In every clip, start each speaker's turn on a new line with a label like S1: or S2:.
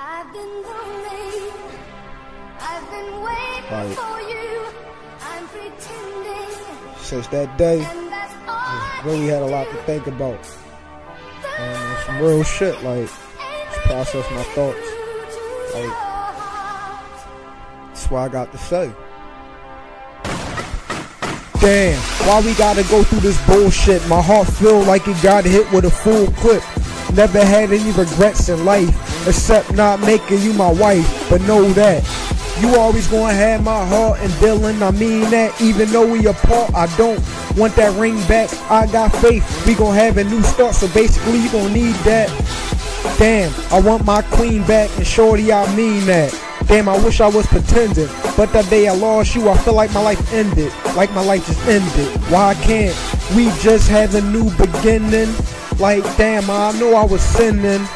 S1: I've been lonely. I've been waiting
S2: Right.
S1: for you. I'm pretending,
S2: Since that day,
S1: I
S2: really had a lot to think about. And some real shit, like, just process my thoughts. Like, that's what I got to say. Damn, why we gotta go through this bullshit? My heart feel like it got hit with a full clip. Never had any regrets in life, except not making you my wife. But know that you always gonna have my heart and Dylan. I mean that, even though we apart, I don't want that ring back. I got faith, we gonna have a new start. So basically, you gonna need that. Damn, I want my queen back, and shorty, I mean that. Damn, I wish I was pretending, but that day I lost you, I feel like my life ended, like my life just ended. Why can't we just have a new beginning? Like, damn, I know I was sinning,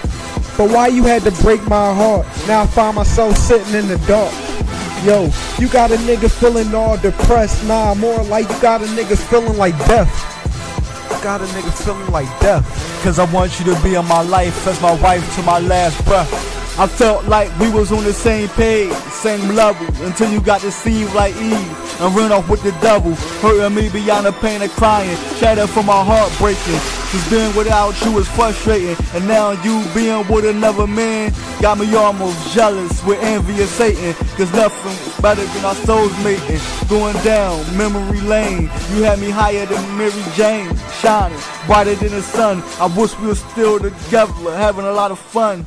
S2: but why you had to break my heart? Now I find myself sitting in the dark. Yo, you got a nigga feeling all depressed, nah, more like you got a nigga feeling like death. Got a nigga feeling like death.
S3: Cause I want you to be in my life as my wife to my last breath. I felt like we was on the same page, same level, until you got to deceived like Eve and ran off with the devil, hurting me beyond the pain of crying, shattered from my heart breaking. Cause being without you is frustrating, and now you being with another man got me almost jealous with envy of Satan. Cause nothing better than our souls mating, going down memory lane. You had me higher than Mary Jane, shining brighter than the sun. I wish we were still together, having a lot of fun.